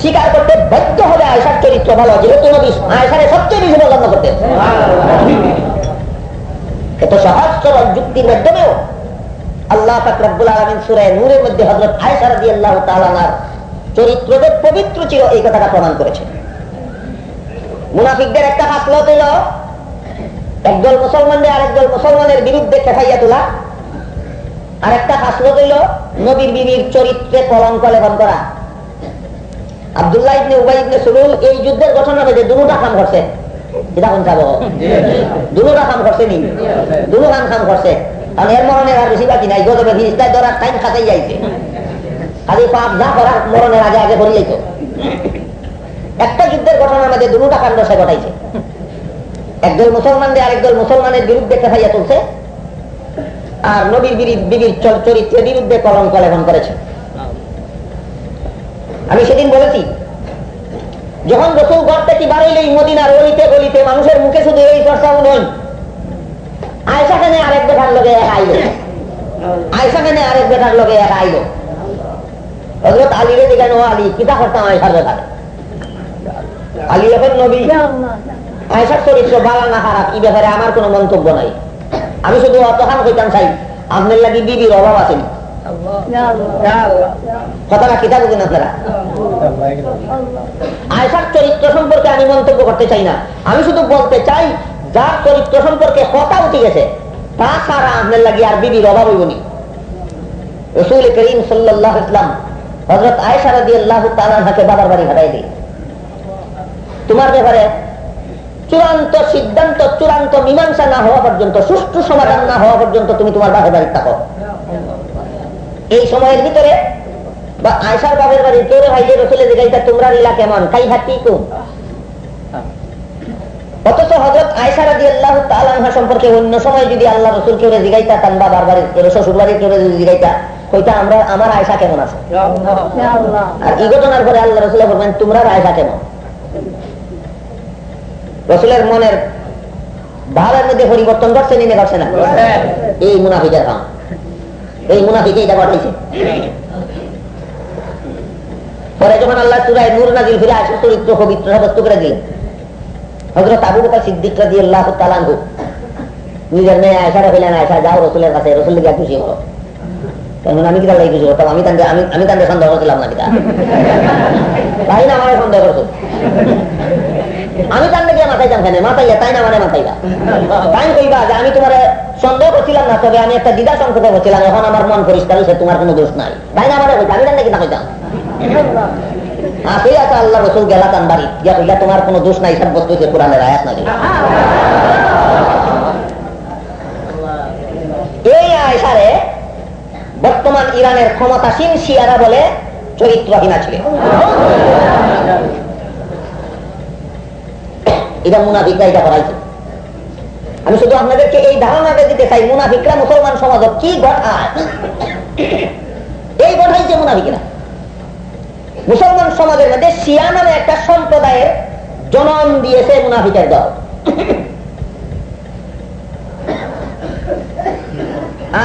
স্বীকার করতে বাধ্য হবে আয়সার চরিত্র ভালো, যেহেতু নবী আয়সারে সবচেয়ে বেশি পছন্দ করতে। এত সহজ সরল যুক্তির মাধ্যমেও আল্লাহ আলমিন নূরের মধ্যে হজরত আয়সা রাদি আল্লাহ তালানার চরিত্র যে পবিত্র ছিল এই কথাটা প্রমাণ করেছে। মুনাফিকদের একটা হাসলত হইল একদল মুসলমানদের আরেকদল মুসলমানের বিরুদ্ধে খেফাইয়া তোলা। আর একটা হাসলত হইল নবীর বিবির চরিত্রে কলঙ্ক লেখন করা। আবদুল্লাহ ইবনে উবাই ইবনে এই যুদ্ধের ঘটনা মধ্যে দুটা কাম করছে। আর টাইম খাতাই যাইছে। পাপ যা মরণের আগে আগে একটা যুদ্ধের কাণ্ড সে ঘটাইছে। একদল মুসলমানদের আরেকদল মুসলমানের বিরুদ্ধে খেফাইয়া তুলছে। আর নবীর বিবির চরিত্রের বিরুদ্ধে কলঙ্ক লেখন করেছে আমি সেদিন বলেছি যখন রসুল ঘর থেকে বাড়াইলেই মদিনার অলিতে গলিতে মানুষের মুখে শুধু এই চর্চা নয় আয়সা খানে আরেক বেটার লগে এক আইলো। আয়সা খানে আরেক বেটার লগে এক আইলো। হজরত আলী কিতা করতাম আয়সার ব্যাপারে। আলী এখন নবী আয়সার চরিত্র বালা না খারাপ এই ব্যাপারে আমার কোনো মন্তব্য নাই। আমি শুধু অতখান কইতাম চাই আপনার লাগি বিবির অভাব আয়সার সম্পর্কে আমি শুধু বলতে চাই, যার চরিত্র সম্পর্কে কথা উঠে গেছে, তা ছাড়া আপনার লাগি আর বিবির অভাব হইবনি রসুল করিম সাল্লাহ ইসলাম হজরত আয়সা রাদি আল্লাহ তালাকে বাবার বাড়ি হারাই দিই তোমার ব্যাপারে চূড়ান্ত সিদ্ধান্ত চূড়ান্ত মীমাংসা না হওয়া পর্যন্ত সুষ্ঠু সমাধান না হওয়া পর্যন্ত তুমি তোমার বাপের বাড়ি থাকো। এই সময়ের ভিতরে বা আয়সার বাপের বাড়ি তোরে ভাই যে রসুলের দিকে তোমরা লীলা কেমন? কাই হাতি কুম অথচ হজরত আয়সা রাজি আল্লাহ তালাহা সম্পর্কে অন্য সময় যদি আল্লাহ রসুল কেউ জিগাইতা তান বা বাড়ির শ্বশুর বাড়ির কেউ যদি জিগাইতা কইতা আমরা আমার আয়সা কেমন আছে? আর এই ঘটনার পরে আল্লাহ রসুল বলবেন তোমরা আয়সা কেমন? রসুলের মনের ভাবের মধ্যে পরিবর্তন করছে নিনে করছে না? এই মুনাফিকের কাম এই মুনাফিকে এটা ঘটাইছে। পরে যখন আল্লাহ চূড়ায় নূর নাজিল ফিরে আসে, চরিত্র পবিত্র সাব্যস্ত করে দিলেন। হজরত আবু বকর আল্লাহ তালাঙ্গু নিজের মেয়ে আয়সা যাও রসুলের কাছে, রসুল খুশি হলো। আমি কিতা খুশি হতাম আমি তান্ডে আমি আমি তান্ডে সন্দেহ করছিলাম না কিতা না আমার সন্দেহ করছ? আমি তার গিয়ে মাথায় যান মাথায় তাই না মানে মাথায় তাই কইবা যে আমি তোমার সন্দেহ করছিলাম না, তবে আমি একটা দ্বিধা সংকটে বলছিলাম এখন আমার মন পরিষ্কার হয়েছে তোমার কোনো দোষ নাই। তাই না মানে আমি তার আছে আল্লাহ রসুল বাড়ি। গিয়া কইলা, তোমার কোনো দোষ নাই, সাব্যস্ত হয়েছে আয়াত না এই আয়সারে বর্তমান ইরানের ক্ষমতাসীন শিয়ারা বলে চরিত্রহীনা ছিল। এটা মুনাফিকরা এটা করাইছে আমি শুধু আপনাদেরকে এই ধারণাটা দিতে চাই, মুনাফিকরা মুসলমান সমাজ কি ঘটায়? এই ঘটাইছে মুনাফিকরা। মুসলমান সমাজের মধ্যে শিয়া নামে একটা সম্প্রদায়ের জনম দিয়েছে মুনাফিকের দল।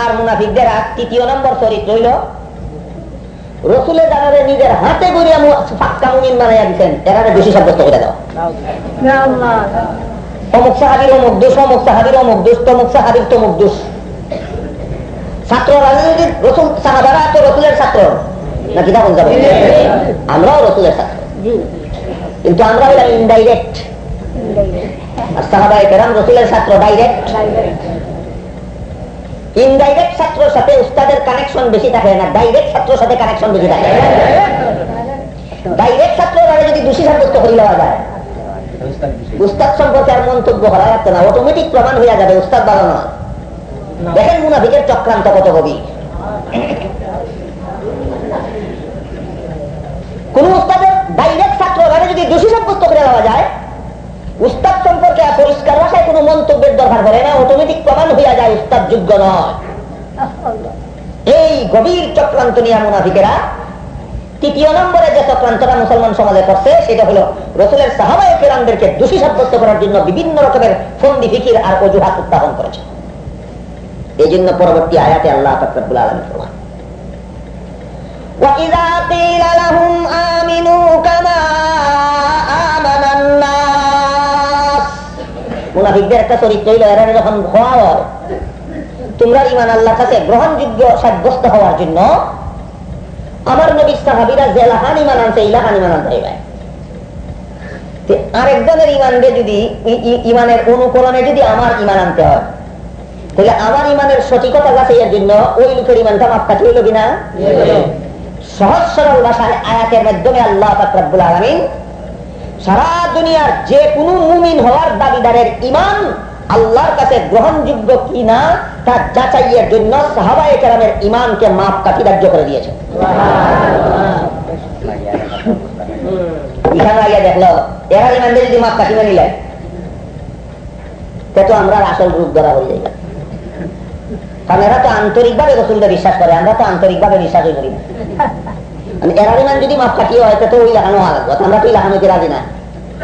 আর মুনাফিকদের তৃতীয় নম্বর চরিত্র হইল রসুলে জানারে নিজের হাতে দিচ্ছেন এখানে বেশি সাব্যস্ত করে দোষ দোষ দোষ। ছাত্র রাজনীতির রসুল সাহাবারা তো রসুলের ছাত্র। কিন্তু আমরা হইলাম আর সাহাবাই কেরাম রসুলের ছাত্র ডাইরেক্ট ইনডাইরেক্ট সাথে উস্তাদের কানেকশন বেশি থাকে না ডাইরেক্ট সাথে কানেকশন বেশি থাকে। ডাইরেক্ট যদি দোষী সাব্যস্ত যায়, উস্তাদ সম্পর্কে আর মন্তব্য করা যাচ্ছে না অটোমেটিক প্রমাণ হয়ে যাবে, উস্তাদ ভালো দেখেন মুনাফিকের চক্রান্ত কত কবি কোন উস্তাদের ডাইরেক্ট ছাত্ররা যদি দোষী সাব্যস্ত করে দেওয়া যায় উস্তাদ সম্পর্কে পরিষ্কার ভাষায় কোনো মন্তব্যের দরকার পড়ে না অটোমেটিক প্রমাণ হইয়া যায় উস্তাদ যোগ্য নয় এই গভীর চক্রান্ত নিয়ে মুনাফিকেরা তৃতীয় নম্বরে যে চক্রান্তটা মুসলমান সমাজে করছে সেটা হলো রসুলের সাহাবায় কেরামদেরকে দোষী সাব্যস্ত করার জন্য বিভিন্ন রকমের ফন্দি ফিকির আর অজুহাত উত্থাপন করেছে এই জন্য পরবর্তী আয়াতে আল্লাহ ফকরবুল আলম প্রমাণ وإذا قيل মুনাফিকদের একটা চরিত্র হইল এরা যখন হয় তোমরা ইমান আল্লাহর কাছে গ্রহণযোগ্য সাব্যস্ত হওয়ার জন্য আমার নবীর সাহাবিরা যে লাহান ইমান আনছে এই লাহান ইমান আনতে আরেকজনের ইমানকে যদি ইমানের অনুকরণে যদি আমার ইমান আনতে হয় তাহলে আমার ইমানের সঠিকতা এর জন্য ওই লোকের ইমানটা মাপ কাটি হইল কিনা? সহজ সরল ভাষায় আয়াতের মাধ্যমে আল্লাহ তাকরাবুল আলমিন সারা দুনিয়ার যে কোনো মুমিন হওয়ার দাবিদারের ইমান আল্লাহর কাছে গ্রহণযোগ্য কি না তা যাচাইয়ের জন্য সাহাবাই কেরামের ইমানকে মাপ কাটি রাজ্য করে দিয়েছে। এখানে আগে দেখল এরা ইমানদের যদি মাপ কাটিবে নিলেন তো আমরা আসল রূপ ধরা হয়ে যায় কারণ এরা তো আন্তরিকভাবে রসুলকে বিশ্বাস করে আমরা তো আন্তরিকভাবে বিশ্বাসই করি না। এরার ইমান যদি মাপ কাটিয়ে হয় তো ওই লাগানো আমরা তো লাগানো কি রাজি না।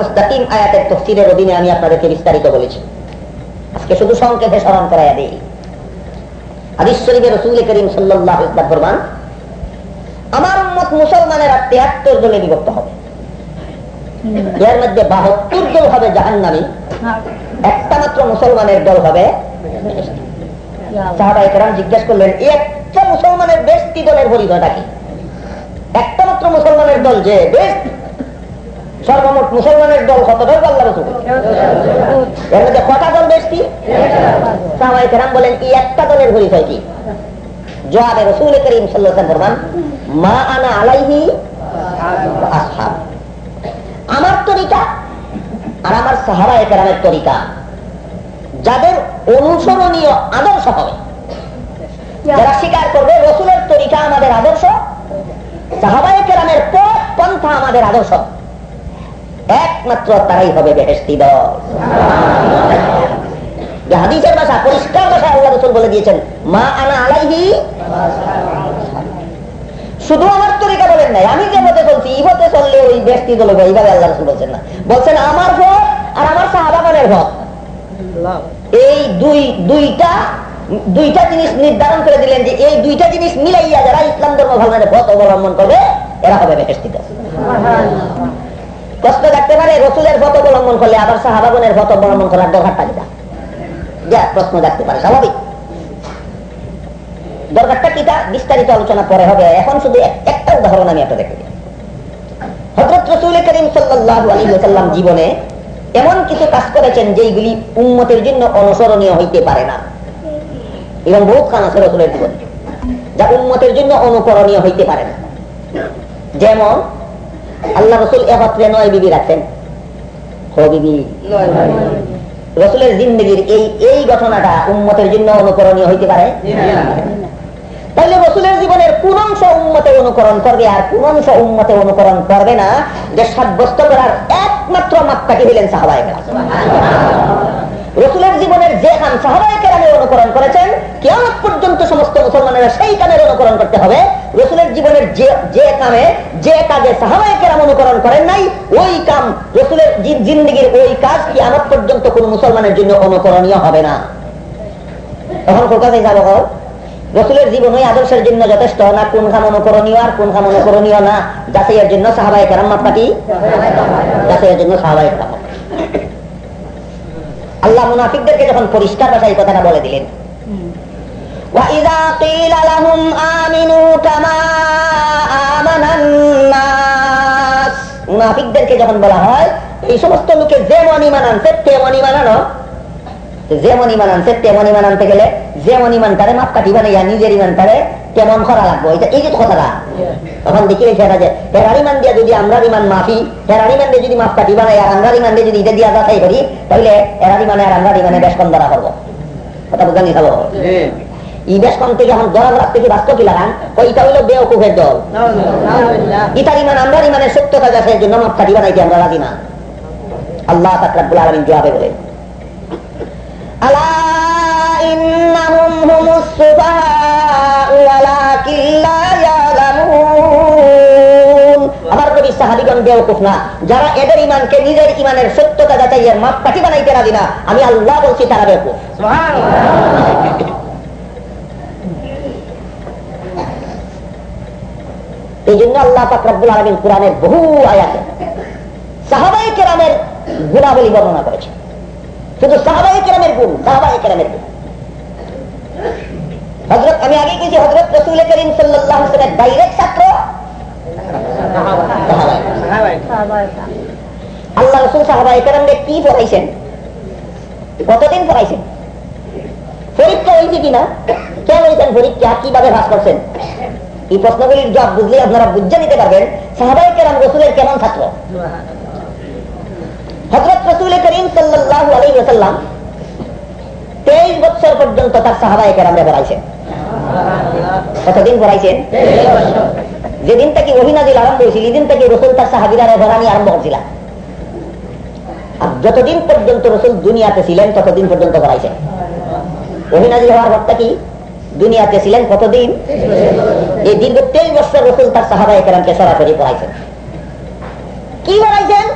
মুস্তাকিম, আয়াতের তাফসীরের অধীনে আমি আপনাদেরকে বিস্তারিত বলেছি। আজকে শুধু সংক্ষেপে স্মরণ করাইয়া দেই। হাদিস শরীফে রাসূল করিম সাল্লাল্লাহু আলাইহি ফরমান, আমার উম্মত মুসলমানেরা 73 দলে বিভক্ত হবে। মধ্যে 72 দল হবে জাহান্নামী, একটা মাত্র মুসলমানের দল হবে জিজ্ঞেস করলেন একটা মুসলমানের বেশ দলের পরিচয়টা কি? একটা মাত্র মুসলমানের দল যে বেশ সর্বমোট মুসলমানের দল কত দল আল্লাহ রসুল? এর মধ্যে কটা দল বেশ কি সাহাবাই বলেন, এই একটা দলের পরিচয় কি? রসুল করিম মা আনা আলাইহি আসহাব। আমার তরিকা আর আমার সাহাবাই কেরামের তরিকা, যাদের অনুসরণীয় আদর্শ হবে। যারা স্বীকার করবে, রসুলের তরিকা আমাদের আদর্শ, সাহাবায় কেরামের পথ, পন্থা আমাদের আদর্শ। একমাত্র তারাই হবে বেহেস্তি দল। হাদিসের ভাষা, পরিষ্কার ভাষায় আল্লাহ রসুল বলে দিয়েছেন, মা আনা আলাইহি শুধু আমার তরিকা বলেন নাই, আমি যে মতে চলছি, এই পথে চললে ওই ব্যক্তি দল এইভাবে আল্লাহ রসুল বলছেন না। বলছেন, আমার ভোট আর আমার সাহাবাগানের ভোট। এই দুই, দুইটা দুইটা জিনিস নির্ধারণ করে দিলেন যে, এই দুইটা জিনিস মিলাইয়া যারা ইসলাম ধর্ম ভালো পথ অবলম্বন করবে, এরা হবে বেহেস্তিত কষ্ট থাকতে পারে, রসুলের পথ অবলম্বন করলে আবার সাহাবাগনের পথ অবলম্বন করার দরকারটা কিটা যা প্রশ্ন থাকতে পারে, স্বাভাবিক। দরকারটা কিটা বিস্তারিত আলোচনা পরে হবে। এখন শুধু একটা উদাহরণ আমি একটা দেখে হজরত রসুল করিম সাল্লাহ জীবনে এমন কিছু কাজ করেছেন যেইগুলি উন্মতের জন্য অনুসরণীয় হইতে পারে না। এবং বহুত খান আছে রসুলের জীবনে, যা উন্মতের জন্য অনুকরণীয় হইতে পারে না। যেমন আল্লাহ রসুল একত্রে নয় বিবি রাখছেন রসুলের জিন্দগির এই এই ঘটনাটা উন্মতের জন্য অনুকরণীয় হইতে পারে? তাহলে রসুলের জীবনের কোন অংশ উন্মতে অনুকরণ করবে আর কোন অংশ উন্মতে অনুকরণ করবে না? যে সাব্যস্ত করার একমাত্র মাত্রাকে দিলেন সাহাবায় রসুলের জীবনের যে খান সাহাবায় কেরামে অনুকরণ করেছেন কেমন পর্যন্ত সমস্ত মুসলমানেরা সেই কামের অনুকরণ করতে হবে। রসুলের জীবনের যে যে কামে, যে কাজে সাহাবায়কেরাম অনুকরণ করেন নাই, ওই কাম রসুলের জিন্দগির ওই কাজ কি আমার পর্যন্ত কোন মুসলমানের জন্য অনুকরণীয় হবে না। তখন কলকাতায় যাব রসুলের জীবন ওই আদর্শের জন্য যথেষ্ট না, কোন খাম অনুকরণীয় আর কোন খাম অনুকরণীয় না, যাচাইয়ের জন্য সাহাবাই কেরাম মাপকাঠি যাচাইয়ের জন্য সাহাবাই কেরাম আল্লাহ মুনাফিকদেরকে যখন পরিষ্কার ভাষায় কথাটা বলে দিলেন وَإِذَا قِيلَ لَهُمْ آمِنُوا كَمَا آمَنَ النَّاسِ মুনাফিকদেরকে যখন বলা হয় এই সমস্ত লোকে যেমন ইমান আনছে তেমন ইমান আনো যেমন ইমান আনছে তেমন ইমান আনতে গেলে যেমন ইমান তারে মাপ কাটি বানাইয়া নিজের ইমান তারে কেমন করা লাগবো এটা এই যে কথাটা তখন দেখি সেটা যে হেরার ইমান দিয়ে যদি আমরা ইমান মাফি হেরার ইমান দিয়ে যদি মাপ কাটি বানাই আর আমরা ইমান দিয়ে যদি এটা দিয়া যাচাই করি তাহলে এরার ইমানে আর আমরা ইমানে বেশ কম ধরা করবো কথা বুঝা নি খাবো থেকে এখন ধরার থেকে বাস্তব কি লাগান ওইটা হইল বেওকুফের দল। ইতার ইমান আমরা ইমানের সত্যতা যাচাইয়ের জন্য মাপ কাটি বানাইতে আমরা রাজি না। আল্লাহ তাকরাবুল আলমিন জবাবে বলেন আলা ইন্নাহুম হুমুস সুফাহাউ ওয়ালাকিন লা ইয়ালামুন। আমার কবি সাহাবীগণ বেওকুফ না। যারা এদের ইমানকে নিজের ইমানের সত্যতা যাচাইয়ের মাপকাঠি বানাইতে রাজি না আমি আল্লাহ বলছি তারা বেওকুফ। এই জন্য আল্লাহ ফাকরাবুল আলমিন কোরআনের বহু আয়াতে সাহাবাই কেরামের গুণাবলী বর্ণনা করেছে শুধু সাহাবাই কেরামের গুণ সাহাবাই কেরামের গুণ। হজরত আমি আগে কিছু হজরত রসুল করিম সাল্লাহ ডাইরেক্ট ছাত্র। আল্লাহ রসুল সাহাবাই কেরামকে কি পড়াইছেন? কতদিন পড়াইছেন? পরীক্ষা হয়েছে কিনা? কেন হয়েছেন পরীক্ষা কীভাবে ভাস করছেন? এই প্রশ্নগুলির জবাব বুঝলে আপনারা বুঝে নিতে পারবেন সাহাবাই কেরাম, রসুলের কেমন ছাত্র। হজরত রসুল করিম সাল্লাহ তেইশ বছর পর্যন্ত তার সাহাবাই কেরামরে পড়াইছেন কতদিন পড়াইছেন যেদিন থেকে অভিনাজিল আরম্ভ হয়েছিল এদিন থেকে রসুল তার সাহাবিরারে ভরানি আরম্ভ করছিল আর যতদিন পর্যন্ত রসুল দুনিয়াতে ছিলেন, ততদিন পর্যন্ত পড়াইছেন অভিনাজিল হওয়ার ভক্তা কি? দুনিয়াতে ছিলেন কতদিন? এই দীর্ঘ তেইশ বছর রসুল তার সাহাবাই কেরামকে সরাসরি পড়াইছেন। কি পড়াইছেন?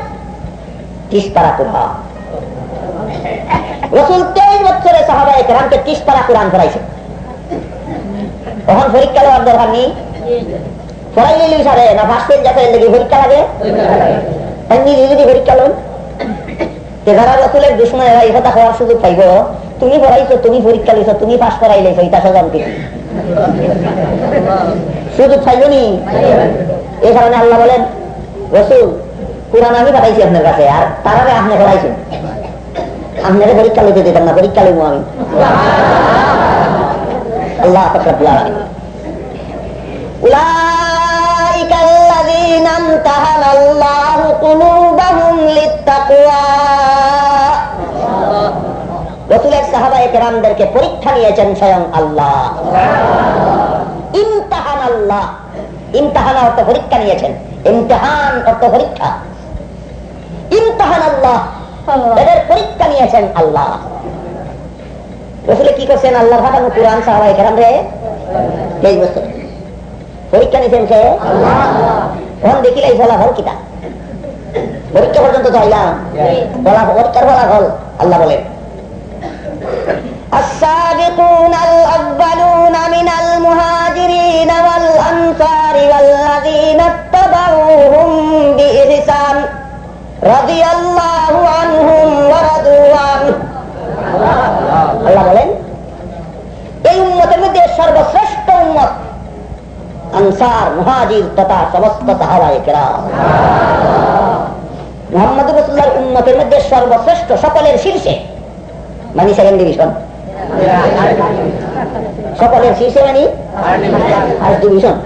তিস্তারা কোরআন। রসুল তেইশ বছরে সাহাবা একরামকে তিস্তারা কোরআন পড়াইছে তখন পরীক্ষা দেওয়ার দরকার নেই? পড়াইলে লুই সারে না ফার্স্ট যাতে লেগে পরীক্ষা লাগে? যদি পরীক্ষা লন রসুলের দুশ্মনেরা হওয়ার সুযোগ পাইব। তুমি পড়াইছো তুমি পরীক্ষা লইছো তুমি পাস করাই লাইছো এটা সজান্তি সুযোগ পাইব নি এই কারণে আল্লাহ বলেন রসুল কোরআন আমি পাঠাইছি আপনার কাছে আর তারা আপনি পড়াইছেন আপনাকে পরীক্ষা লইতে দিতাম না পরীক্ষা লইব আমি আল্লাহ أولئك الذين امتحن الله قلوبهم للتقوى রসুলের সাহাবায়ে কেরামদেরকে পরীক্ষা নিয়েছেন স্বয়ং আল্লাহ। ইমতাহান আল্লাহ। ইমতাহান অর্থ পরীক্ষা নিয়েছেন। ইমতাহান অর্থ পরীক্ষা। ইমতাহান আল্লাহ। এদের পরীক্ষা নিয়েছেন আল্লাহ। রসুলে কি করছেন? আল্লাহ কোরআন সাহাবাই কেরাম রে। তেইশ বছর পরীক্ষা নিয়েছেন সে? তখন দেখিলাই ফলাফল কিতা? পরীক্ষা পর্যন্ত তো আইলাম। পরীক্ষার ফলাফল আল্লাহ বলেন। السابقون الأولون من المهاجرين والأنصار والذين اتبعوهم بإحسان رضي الله عنهم ورضوا عنه আল্লাহ বলেন এই উন্মতের মধ্যে সর্বশ্রেষ্ঠ উন্মত আনসার মুহাজির তথা সমস্ত সাহাবায়ে কেরাম মোহাম্মদ রসুল্লাহর উন্মতের মধ্যে সর্বশ্রেষ্ঠ সকলের শীর্ষে মানে সেকেন্ড ডিভিশন সকলের শীর্ষে মানে ফার্স্ট ডিভিশন